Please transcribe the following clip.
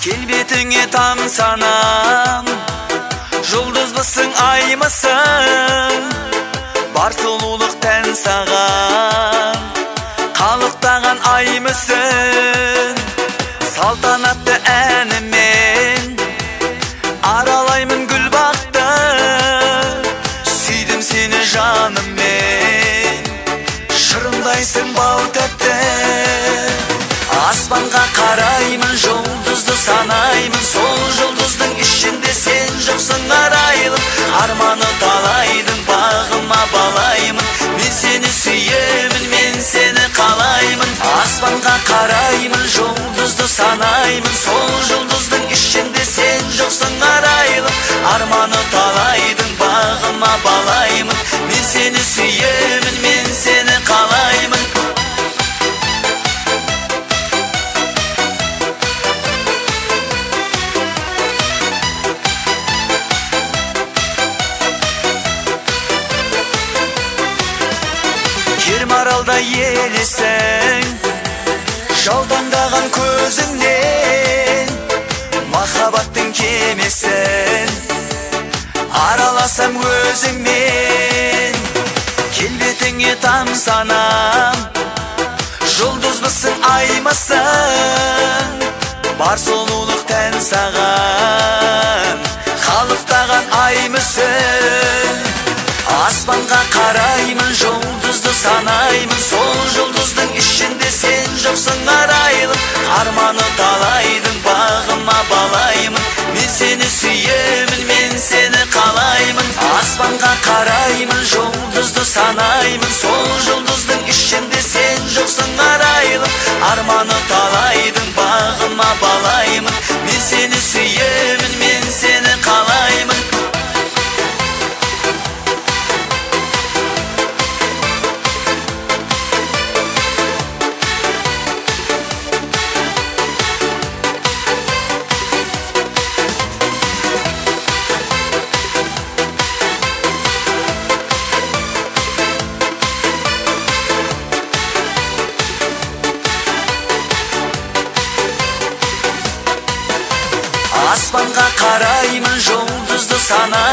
келбетіңе тамсанам жұлдызбысың аймысың. Бар сұлулық тән саған. Қалықтаған ай мүсін салтанатты әнімен аралаймын гүл бақты сүйдім сені жаныммен. Шырымдайсың бал тәтті. Аспанға қараймын. Санаймын. Сол жұлдыздың ішінде сен жоқсың арайлым. Арманы талайдың бағыма балаймын. Мен сені сүйемін мен сені қалаймын. Аспанға қараймын жұлдызды санаймын. Сол жұлдыздың ішінде сен жоқсың арайлым. Арманы талайдың бағыма балаймын. Мен сені сүйемін. Елесің жаутаңдаған көзіңнен махаббаттың кемесін араласам өзіңмен келбетіңе тамсанам жұлдызбысың аймысың бар сұлулық тән саған қалықтаған ай мүсін аспанға жұлдызды санаймын сол жұлдыздың ішінде сен жоқсың арайлым арманы талайдың бағыма балаймын мен сені сүйемін мен сені қалаймын аспанға қараймын жұлдызды санаймын сол жұлдыздың ішінде сен жоқсың арайлым арманы талайдың бағыма балаймын мен сені сүйемін қараймын жұлдызды санаймын